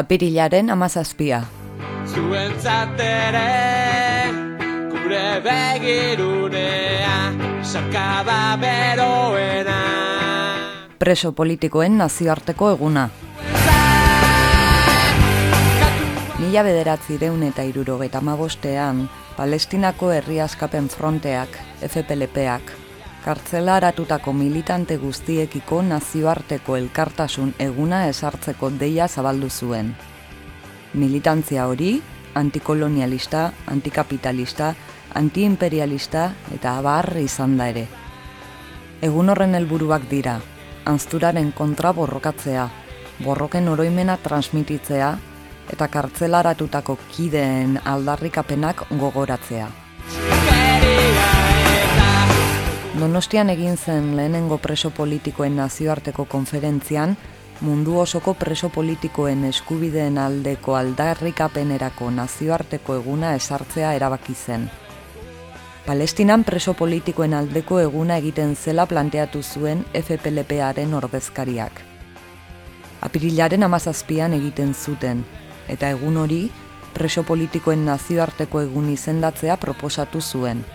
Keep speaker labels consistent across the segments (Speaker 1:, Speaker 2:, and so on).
Speaker 1: Apirilaren amazazpia.
Speaker 2: Zuentzatere gure begirunea sakaba beroena
Speaker 1: Preso politikoen nazioarteko eguna. Mila bederatzi deun eta irurogeita mabostean, Palestinako herri askapen fronteak, FPLPak, kartzelaratutako militante guztiekiko nazioarteko elkartasun eguna esartzeko deia zabaldu zuen. Militantzia hori, antikolonialista, antikapitalista, antiimperialista eta abarri izan da ere. Egun horren helburuak dira, anzturaren kontra borrokatzea, borroken oroimena transmititzea eta kartzelaratutako kideen aldarrikapenak gogoratzea. Donostian egin zen lehenengo preso politikoen nazioarteko konferentzian, mundu osoko preso politikoen eskubideen aldeko aldarrikapenerako nazioarteko eguna esartzea erabaki zen. Palestinan preso politikoen aldeko eguna egiten zela planteatu zuen FPLParen ordezkariak. Apirilaren amazazpian egiten zuten, eta egun hori preso politikoen nazioarteko egun izendatzea proposatu zuen.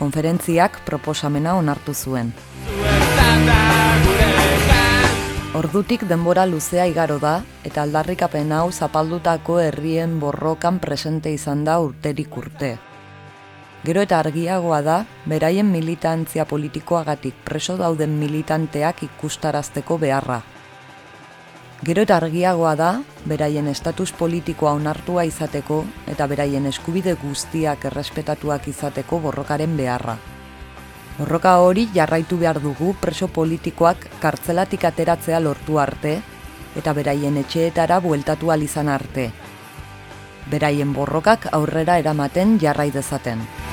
Speaker 1: Konferentziak proposamena onartu zuen. Ordutik denbora luzea igaro da eta aldarrikapen hau zapaldutako herrien borrokan presente izan da urterik urte. Gero eta argiagoa da, beraien militantzia politikoagatik preso dauden militanteak ikustarazteko beharra. Gero eta argiagoa da, beraien estatus politikoa onartua izateko eta beraien eskubide guztiak errespetatuak izateko borrokaren beharra. Borroka hori jarraitu behar dugu preso politikoak kartzelatik ateratzea lortu arte eta beraien etxeetara bueltatu izan arte. Beraien borrokak aurrera eramaten jarrai dezaten.